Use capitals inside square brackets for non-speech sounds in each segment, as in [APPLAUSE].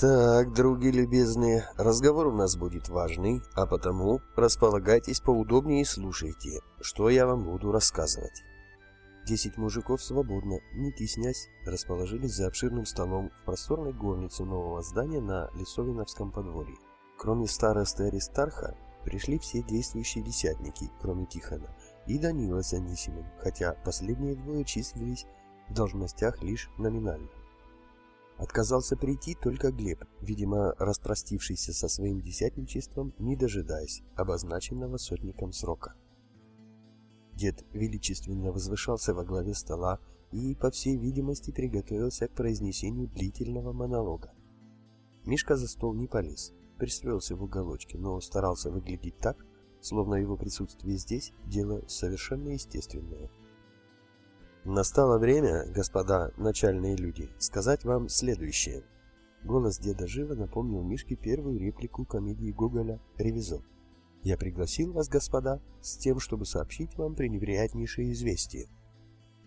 Так, други любезные, разговор у нас будет важный, а потому располагайтесь поудобнее и слушайте, что я вам буду рассказывать. Десять мужиков свободно, не теснясь, расположились за обширным столом в просторной горнице нового здания на Лесовиновском подворье. Кроме старосты Аристарха, пришли все действующие десятники, кроме Тихона, и Данила с Анисимом, хотя последние двое числились в должностях лишь номинально. Отказался прийти только Глеб, видимо, распростившийся со своим десятничеством, не дожидаясь обозначенного сотником срока. Дед величественно возвышался во главе стола и, по всей видимости, приготовился к произнесению длительного монолога. Мишка за стол не полез, пристроился в уголочке, но старался выглядеть так, словно его присутствие здесь – дело совершенно естественное. Настало время, господа начальные люди, сказать вам следующее. Голос деда живо напомнил Мишке первую реплику комедии Гоголя «Ревизор». Я пригласил вас, господа, с тем, чтобы сообщить вам пренеприятнейшее известие.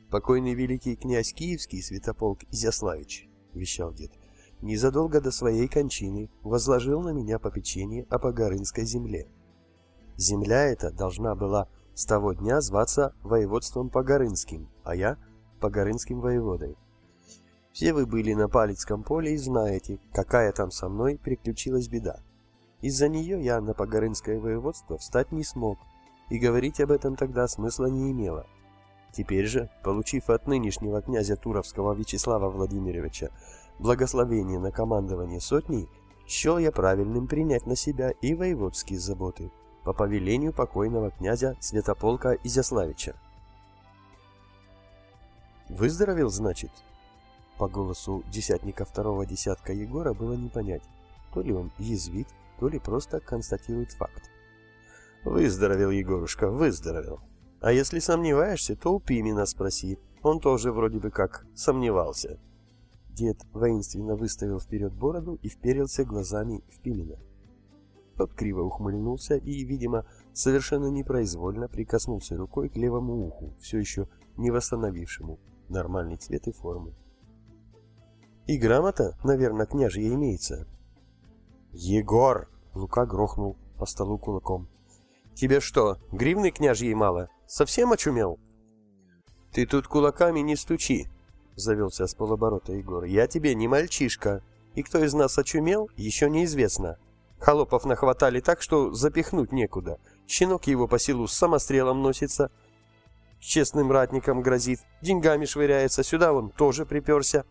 Покойный великий князь Киевский, святополк Изяславич, вещал дед, незадолго до своей кончины возложил на меня попечение о Погорынской земле. Земля эта должна была с того дня зваться воеводством Погорынским, а я Погорынским воеводой. Все вы были на Палецком поле и знаете, какая там со мной приключилась беда. Из-за нее я на Погорынское воеводство встать не смог, и говорить об этом тогда смысла не имело. Теперь же, получив от нынешнего князя Туровского Вячеслава Владимировича благословение на командование сотней, счел я правильным принять на себя и воеводские заботы – по повелению покойного князя Святополка Изяславича. «Выздоровел, значит?» По голосу десятника второго десятка Егора было не понять, то ли он язвит, то ли просто констатирует факт. «Выздоровел, Егорушка, выздоровел. А если сомневаешься, то у Пимена спроси, он тоже вроде бы как сомневался». Дед воинственно выставил вперед бороду и вперился глазами в Пимена. Тот криво ухмыльнулся и, видимо, совершенно непроизвольно прикоснулся рукой к левому уху, все еще не восстановившему нормальный цвет и формы. «И грамота, наверное, княжья имеется». «Егор!» — Лука грохнул по столу кулаком. «Тебе что, гривны княжьей мало? Совсем очумел?» «Ты тут кулаками не стучи!» — завелся с полоборота Егор. «Я тебе не мальчишка, и кто из нас очумел, еще неизвестно. Холопов нахватали так, что запихнуть некуда. Щенок его по селу с самострелом носится. Честным ратникам грозит. Деньгами швыряется. Сюда он тоже приперся.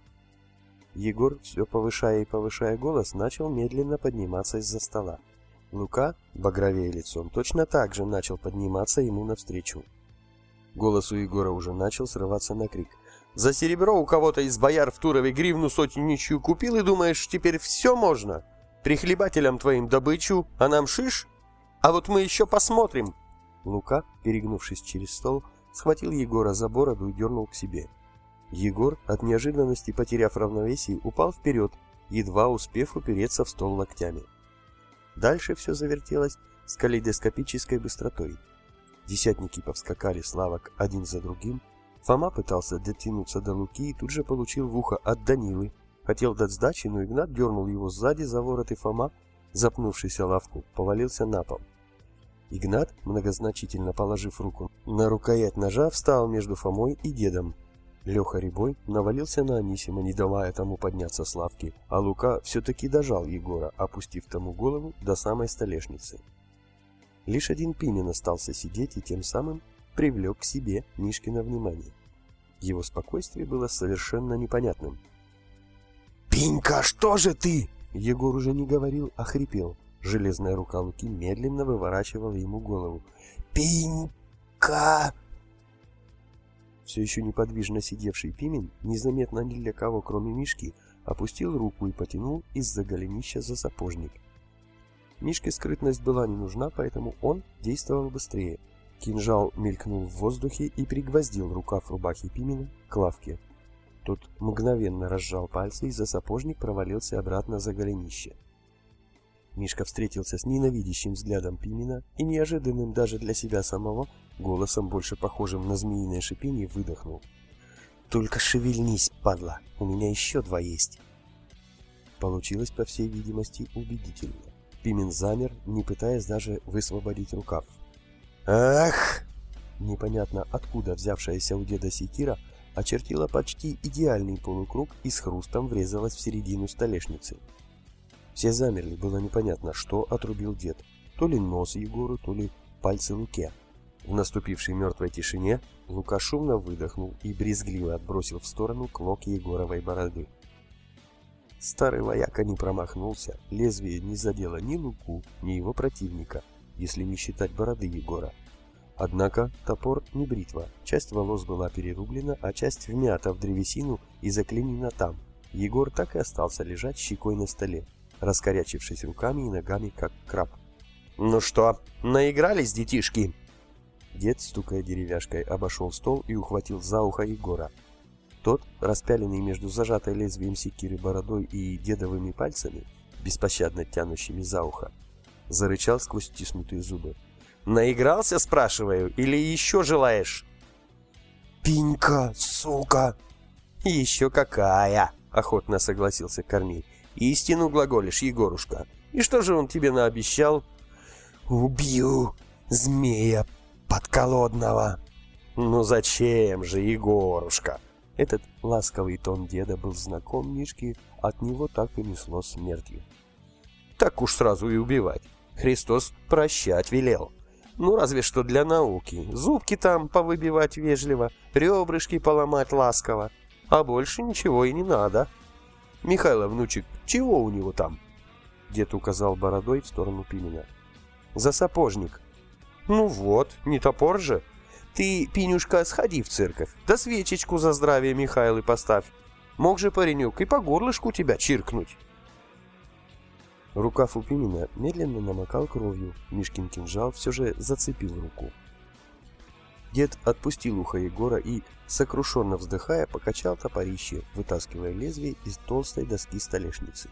Егор, все повышая и повышая голос, начал медленно подниматься из-за стола. Лука, багровее лицом, точно так же начал подниматься ему навстречу. Голос у Егора уже начал срываться на крик. «За серебро у кого-то из бояр в Турове гривну сотничью купил и думаешь, теперь все можно?» Прихлебателям твоим добычу, а нам шиш? А вот мы еще посмотрим!» Лука, перегнувшись через стол, схватил Егора за бороду и дернул к себе. Егор, от неожиданности потеряв равновесие, упал вперед, едва успев упереться в стол локтями. Дальше все завертелось с калейдоскопической быстротой. Десятники повскакали с лавок один за другим. Фома пытался дотянуться до Луки и тут же получил в ухо от Данилы, Хотел дать сдачи, но Игнат дернул его сзади за ворот, и Фома, запнувшийся лавку, повалился на пол. Игнат, многозначительно положив руку на рукоять ножа, встал между Фомой и дедом. Леха Рябой навалился на Анисима, не давая тому подняться с лавки, а Лука все-таки дожал Егора, опустив тому голову до самой столешницы. Лишь один Пимен остался сидеть и тем самым привлек к себе Мишкина внимание. Его спокойствие было совершенно непонятным – «Пенька, что же ты?» Егор уже не говорил, а хрипел. Железная рука Луки медленно выворачивала ему голову. «Пенька!» Все еще неподвижно сидевший Пимен, незаметно ни для кого, кроме Мишки, опустил руку и потянул из-за голенища за сапожник. Мишке скрытность была не нужна, поэтому он действовал быстрее. Кинжал мелькнул в воздухе и пригвоздил рукав рубахи Пимена к лавке. Тот мгновенно разжал пальцы, и за сапожник провалился обратно за голенище. Мишка встретился с ненавидящим взглядом Пимена и неожиданным даже для себя самого, голосом больше похожим на змеиное шипение, выдохнул. «Только шевельнись, падла, у меня еще два есть». Получилось, по всей видимости, убедительно. Пимен замер, не пытаясь даже высвободить рукав. «Ах!» Непонятно откуда взявшаяся у деда секира очертила почти идеальный полукруг и с хрустом врезалась в середину столешницы. Все замерли, было непонятно, что отрубил дед. То ли нос Егору, то ли пальцы Луке. В наступившей мертвой тишине Лука шумно выдохнул и брезгливо отбросил в сторону клок Егоровой бороды. Старый вояка не промахнулся, лезвие не задело ни Луку, ни его противника, если не считать бороды Егора. Однако топор не бритва, часть волос была перерублена, а часть вмята в древесину и заклинена там. Егор так и остался лежать щекой на столе, раскорячившись руками и ногами, как краб. «Ну что, наигрались, детишки?» Дед, стукая деревяшкой, обошел стол и ухватил за ухо Егора. Тот, распяленный между зажатой лезвием секиры бородой и дедовыми пальцами, беспощадно тянущими за ухо, зарычал сквозь стиснутые зубы. «Наигрался, спрашиваю, или еще желаешь?» «Пинька, сука!» «Еще какая!» — охотно согласился Корней. «Истину глаголишь, Егорушка. И что же он тебе наобещал?» «Убью змея подколодного!» «Ну зачем же, Егорушка?» Этот ласковый тон деда был знаком Мишке, от него так и несло смертью. «Так уж сразу и убивать. Христос прощать велел. Ну, разве что для науки. Зубки там повыбивать вежливо, ребрышки поломать ласково. А больше ничего и не надо. Михайло, внучек, чего у него там? Дед указал бородой в сторону Пимена. За сапожник. Ну вот, не топор же. Ты, Пинюшка, сходи в церковь, да свечечку за здравие Михайлы поставь. Мог же паренек и по горлышку тебя чиркнуть. Рукав у Пимена медленно намокал кровью, Мишкин кинжал все же зацепил руку. Дед отпустил ухо Егора и, сокрушенно вздыхая, покачал топорище, вытаскивая лезвие из толстой доски столешницы.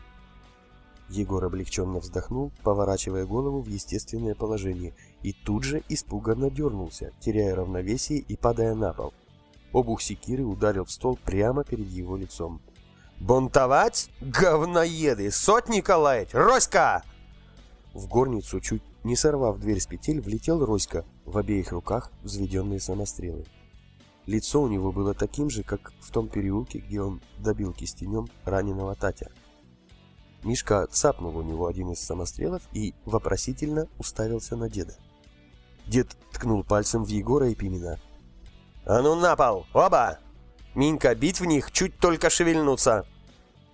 Егор облегченно вздохнул, поворачивая голову в естественное положение, и тут же испуганно дернулся, теряя равновесие и падая на пол. Обух секиры ударил в стол прямо перед его лицом. «Бунтовать? Говноеды! Сотника лаять! Роська!» В горницу, чуть не сорвав дверь с петель, влетел Роська, в обеих руках взведенные самострелы. Лицо у него было таким же, как в том переулке, где он добил кистенем раненого Татя. Мишка цапнул у него один из самострелов и вопросительно уставился на деда. Дед ткнул пальцем в Егора и Пимена. «А ну на пол! Оба! Минька, бить в них, чуть только шевельнуться!»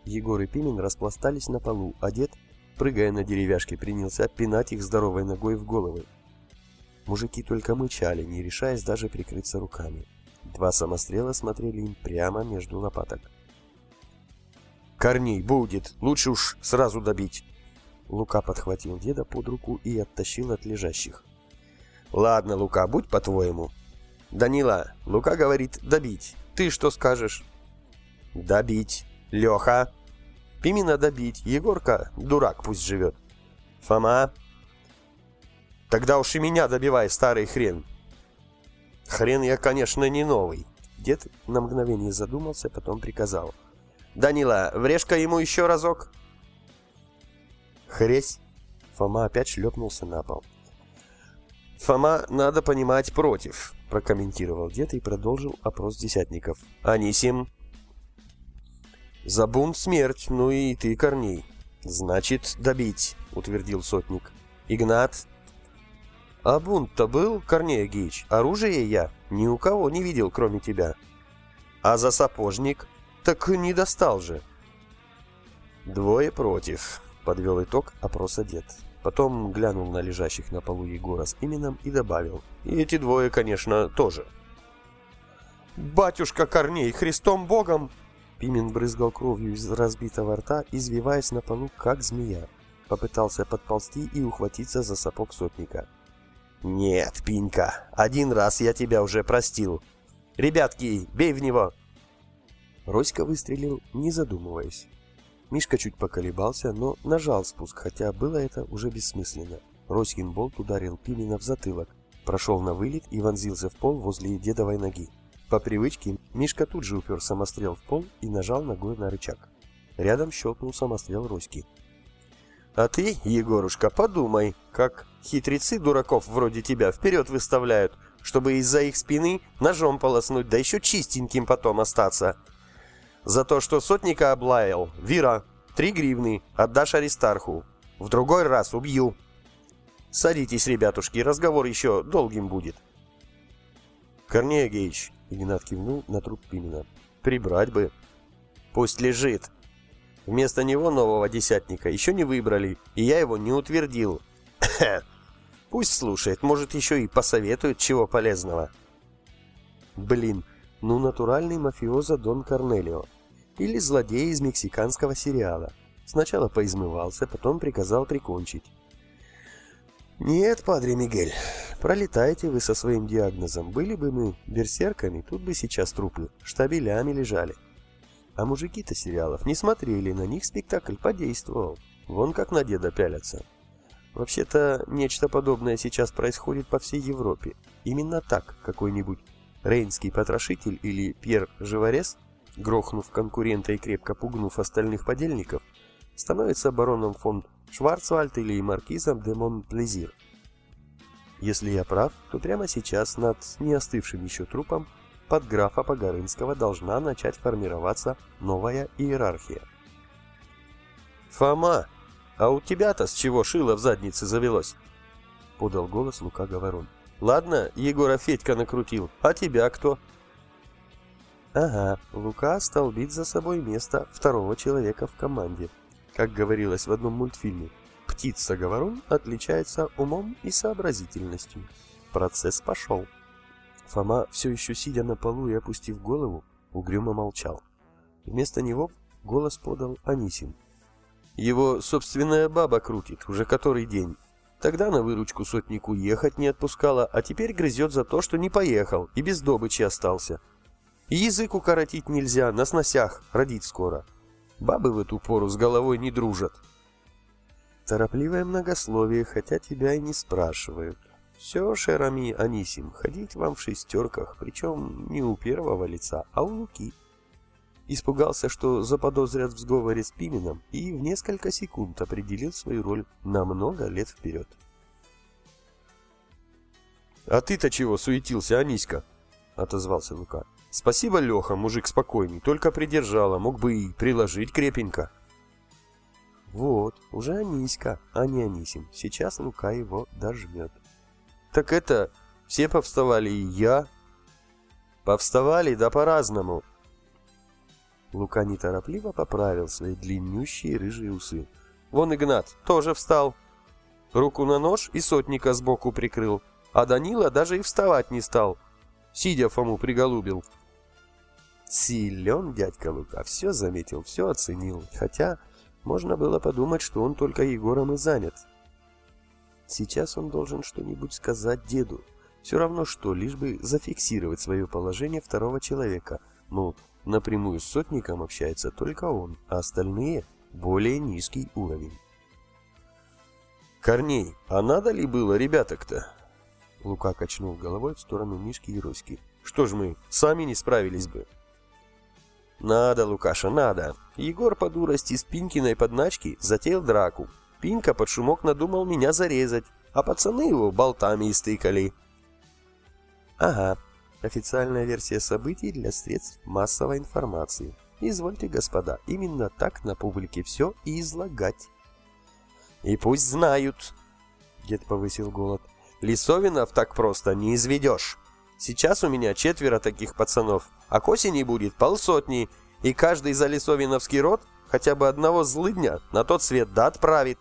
Егор и Пимен распластались на полу, а дед, прыгая на деревяшки, принялся пинать их здоровой ногой в головы. Мужики только мычали, не решаясь даже прикрыться руками. Два самострела смотрели им прямо между лопаток. «Корней, будет! Лучше уж сразу добить!» Лука подхватил деда под руку и оттащил от лежащих. «Ладно, Лука, будь по-твоему». «Данила, Лука говорит добить. Ты что скажешь?» «Добить. Леха!» «Пимина добить. Егорка, дурак, пусть живет». «Фома?» «Тогда уж и меня добивай, старый хрен». «Хрен я, конечно, не новый». Дед на мгновение задумался, потом приказал. «Данила, врежь-ка ему еще разок». «Хресь!» Фома опять шлепнулся на пол. «Фома, надо понимать, против», — прокомментировал дед и продолжил опрос десятников. «Анисим?» «За бунт смерть, ну и ты, Корней». «Значит, добить», — утвердил сотник. «Игнат?» «А бунт-то был, Корней Агеич? Оружие я ни у кого не видел, кроме тебя». «А за сапожник?» «Так не достал же». «Двое против», — подвел итог опроса дед. Потом глянул на лежащих на полу Егора с Пименом и добавил. И эти двое, конечно, тоже. «Батюшка Корней, Христом Богом!» Пимен брызгал кровью из разбитого рта, извиваясь на полу, как змея. Попытался подползти и ухватиться за сапог сотника. «Нет, Пинька, один раз я тебя уже простил. Ребятки, бей в него!» Роська выстрелил, не задумываясь. Мишка чуть поколебался, но нажал спуск, хотя было это уже бессмысленно. Роськин болт ударил Пимена в затылок, прошел на вылет и вонзился в пол возле дедовой ноги. По привычке Мишка тут же упер самострел в пол и нажал ногой на рычаг. Рядом щелкнул самострел Роськи. А ты, Егорушка, подумай, как хитрецы дураков вроде тебя вперед выставляют, чтобы из-за их спины ножом полоснуть, да еще чистеньким потом остаться. За то, что сотника облаял, Вира, три гривны, отдашь Аристарху. В другой раз убью. Садитесь, ребятушки, разговор еще долгим будет. Корней Агеич, Игнат кивнул на труп Пимена. Прибрать бы. Пусть лежит. Вместо него нового десятника еще не выбрали, и я его не утвердил. [COUGHS] Пусть слушает, может еще и посоветует чего полезного. Блин, ну натуральный мафиоза Дон Корнелио. Или злодей из мексиканского сериала. Сначала поизмывался, потом приказал прикончить. Нет, падре Мигель, пролетайте вы со своим диагнозом. Были бы мы берсерками, тут бы сейчас трупы штабелями лежали. А мужики-то сериалов не смотрели, на них спектакль подействовал. Вон как на деда пялятся. Вообще-то, нечто подобное сейчас происходит по всей Европе. Именно так какой-нибудь Рейнский потрошитель или Пьер Живорез, грохнув конкурента и крепко пугнув остальных подельников, становится бароном фон Шварцвальд или маркизом де Монплезир. Если я прав, то прямо сейчас над неостывшим еще трупом под графа Погорынского должна начать формироваться новая иерархия. «Фома, а у тебя-то с чего шило в заднице завелось?» — подал голос Лука Говорон. «Ладно, Егора Федька накрутил, а тебя кто?» «Ага, Лука столбит за собой место второго человека в команде. Как говорилось в одном мультфильме, птица-говорун отличается умом и сообразительностью. Процесс пошел». Фома, все еще сидя на полу и опустив голову, угрюмо молчал. Вместо него голос подал Анисим. Его собственная баба крутит, уже который день. Тогда на выручку сотнику ехать не отпускала, а теперь грызет за то, что не поехал и без добычи остался. Язык укоротить нельзя, на сносях, родить скоро. Бабы в эту пору с головой не дружат. Торопливое многословие, хотя тебя и не спрашивают. Все, Шерами Анисим, ходить вам в шестерках, причем не у первого лица, а у Луки. Испугался, что заподозрят в сговоре с Пименом и в несколько секунд определил свою роль на много лет вперед. «А ты-то чего суетился, Аниська?» — отозвался Лука. «Спасибо, Леха, мужик спокойный, только придержала, мог бы и приложить крепенько». «Вот, уже Аниська, а не Анисим. Сейчас Лука его дожмет». Так это, все повставали, и я. Повставали, да по-разному. Лука неторопливо поправил свои длиннющие рыжие усы. Вон Игнат тоже встал. Руку на нож и сотника сбоку прикрыл. А Данила даже и вставать не стал. Сидя Фому приголубил. Силен дядька Лука, все заметил, все оценил. Хотя можно было подумать, что он только Егором и занят. Сейчас он должен что-нибудь сказать деду. Все равно что, лишь бы зафиксировать свое положение второго человека. Ну, напрямую с сотником общается только он, а остальные – более низкий уровень. «Корней, а надо ли было ребяток-то?» Лука качнул головой в сторону Мишки и Роськи. «Что ж мы, сами не справились бы?» «Надо, Лукаша, надо!» Егор по дурости с Пинкиной подначки затеял драку, Пинка под шумок надумал меня зарезать, а пацаны его болтами истыкали. Ага, официальная версия событий для средств массовой информации. Извольте, господа, именно так на публике все и излагать. И пусть знают, дед повысил голод, Лисовинов так просто не изведешь. Сейчас у меня четверо таких пацанов, а к осени будет полсотни, и каждый за лисовиновский род хотя бы одного злыдня на тот свет да отправит.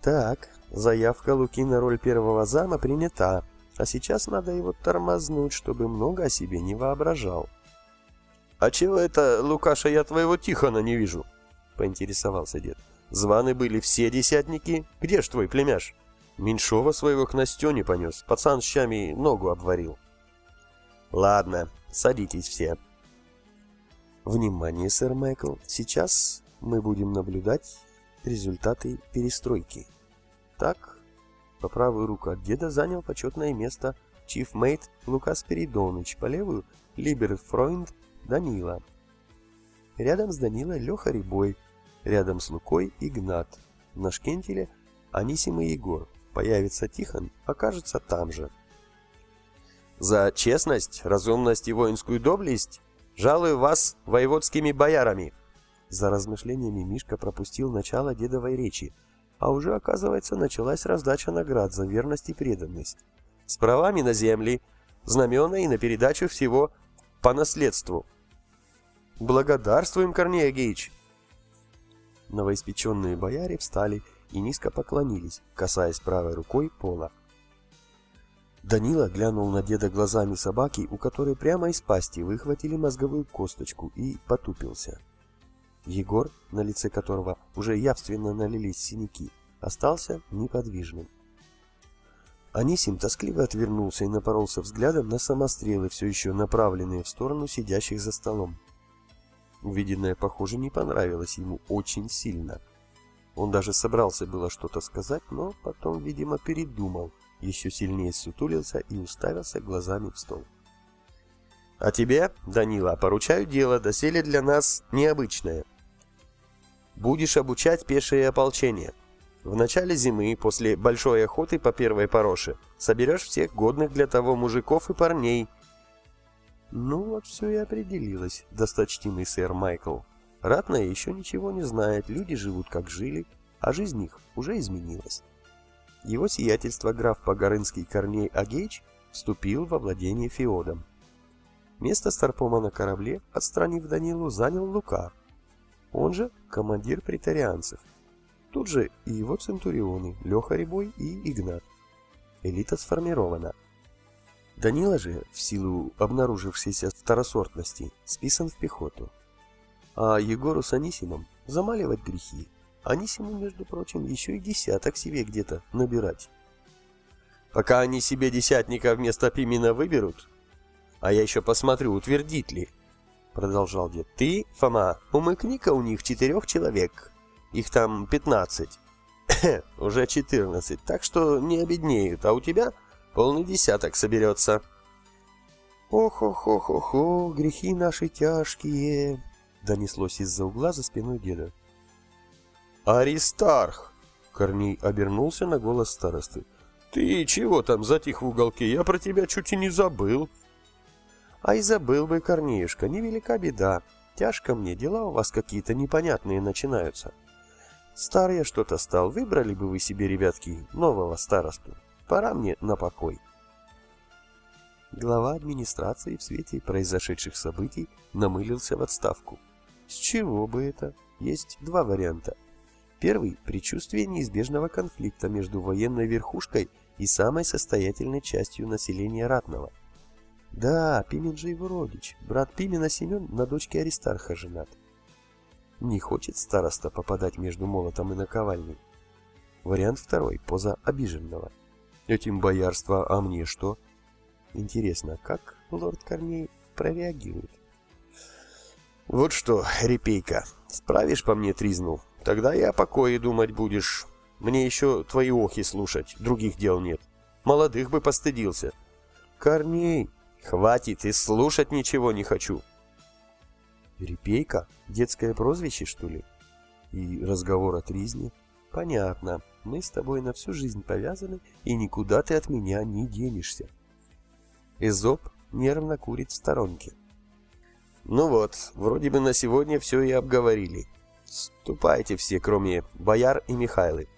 Так, заявка Луки на роль первого зама принята, а сейчас надо его тормознуть, чтобы много о себе не воображал. «А чего это, Лукаша, я твоего Тихона не вижу?» — поинтересовался дед. «Званы были все десятники. Где ж твой племяш?» Меньшова своего к Настене понес. Пацан щами ногу обварил. «Ладно, садитесь все». Внимание, сэр Майкл. Сейчас мы будем наблюдать результаты перестройки. Так, по правую руку от деда занял почетное место чифмейт Лукас Перидоныч, по левую – Либерфройнд Данила. рядом с Данилой Леха Рябой, рядом с Лукой Игнат, на шкентеле Анисим и Егор. Появится Тихон, окажется там же. За честность, разумность и воинскую доблесть жалую вас воеводскими боярами. За размышлениями Мишка пропустил начало дедовой речи, а уже, оказывается, началась раздача наград за верность и преданность. С правами на земли, знамена и на передачу всего по наследству. Благодарствуем, Корнея Геич! Новоиспеченные бояре встали и низко поклонились, касаясь правой рукой пола. Данила глянул на деда глазами собаки, у которой прямо из пасти выхватили мозговую косточку, и потупился. Егор, на лице которого уже явственно налились синяки, остался неподвижным. Анисим тоскливо отвернулся и напоролся взглядом на самострелы, все еще направленные в сторону сидящих за столом. Увиденное, похоже, не понравилось ему очень сильно. Он даже собрался было что-то сказать, но потом, видимо, передумал, еще сильнее сутулился и уставился глазами в стол. «А тебе, Данила, поручаю дело, доселе для нас необычное», Будешь обучать пешее ополчение. В начале зимы, после большой охоты по первой пороше, соберешь всех годных для того мужиков и парней. Ну вот все и определилось, досточтимый сэр Майкл. Ратная еще ничего не знает, люди живут как жили, а жизнь их уже изменилась. Его сиятельство граф Погорынский Корней Агеич вступил во владение Феодом. Место Старпома на корабле, отстранив Данилу, занял Лука, он же командир претарианцев. Тут же и его центурионы Леха Рябой и Игнат. Элита сформирована. Данила же, в силу обнаружившейся второсортности, списан в пехоту. А Егору с Анисимом замаливать грехи. Анисиму, между прочим, еще и десяток себе где-то набирать. Пока они себе десятника вместо Пимена выберут, а я еще посмотрю, утвердит ли, продолжал дед. Ты, Фома, умыкни-ка у них четырех человек. Их там пятнадцать. [COUGHS] Уже четырнадцать, так что не обеднеют, а у тебя полный десяток соберется. «Ох-ох-ох-ох, грехи наши тяжкие!» Донеслось из-за угла за спиной деда. «Аристарх!» Корней обернулся на голос старосты. «Ты чего там затих в уголке? Я про тебя чуть и не забыл!» А и забыл бы, Корнеюшка, невелика беда. Тяжко мне, дела у вас какие-то непонятные начинаются. Стар я что-то стал, выбрали бы вы себе, ребятки, нового старосту. Пора мне на покой. Глава администрации в свете произошедших событий намылился в отставку. С чего бы это? Есть два варианта. Первый – предчувствие неизбежного конфликта между военной верхушкой и самой состоятельной частью населения Ратного – да, Пимен же его родич. Брат Пимена Семен на дочке Аристарха женат. Не хочет староста попадать между молотом и наковальней. Вариант второй, поза обиженного. Этим боярство, а мне что? Интересно, как лорд Корней прореагирует? Вот что, репейка, справишь по мне тризну, тогда и о покое думать будешь. Мне еще твои охи слушать, других дел нет. Молодых бы постыдился. Корней, Хватит, и слушать ничего не хочу. Репейка? Детское прозвище, что ли? И разговор о тризне? Понятно. Мы с тобой на всю жизнь повязаны, и никуда ты от меня не денешься. Эзоп нервно курит в сторонке. Ну вот, вроде бы на сегодня все и обговорили. Ступайте все, кроме Бояр и Михайлы.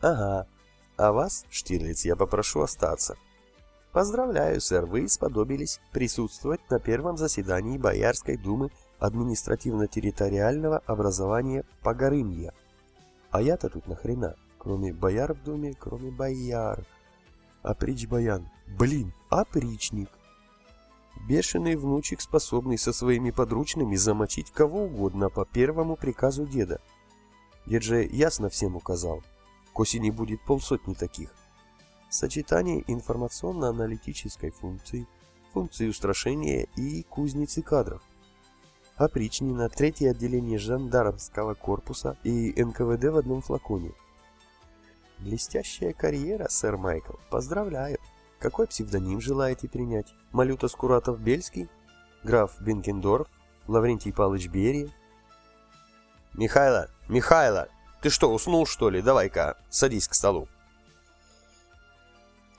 Ага. А вас, Штирлиц, я попрошу остаться. Поздравляю, сэр, вы сподобились присутствовать на первом заседании Боярской думы административно-территориального образования Погорынья. А я-то тут нахрена? Кроме бояр в думе, кроме бояр. Оприч баян. Блин, опричник. Бешеный внучек, способный со своими подручными замочить кого угодно по первому приказу деда. Дед же ясно всем указал. К осени будет полсотни таких сочетание информационно-аналитической функции, функции устрашения и кузницы кадров. Опричнина, третье отделение жандармского корпуса и НКВД в одном флаконе. Блестящая карьера, сэр Майкл, поздравляю. Какой псевдоним желаете принять? Малюта Скуратов-Бельский? Граф Бенкендорф? Лаврентий Павлович Берия. «Михайло! Михайло! Ты что, уснул, что ли? Давай-ка, садись к столу!»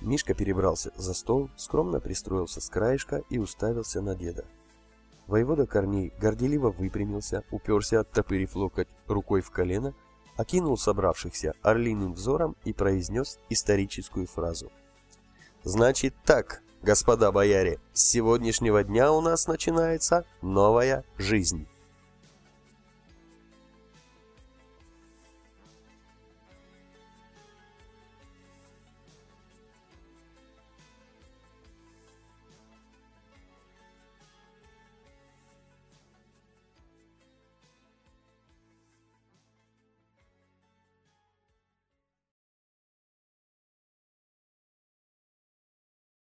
Мишка перебрался за стол, скромно пристроился с краешка и уставился на деда. Воевода Корней горделиво выпрямился, уперся, оттопырив локоть рукой в колено, окинул собравшихся орлиным взором и произнес историческую фразу. «Значит так, господа бояре, с сегодняшнего дня у нас начинается новая жизнь».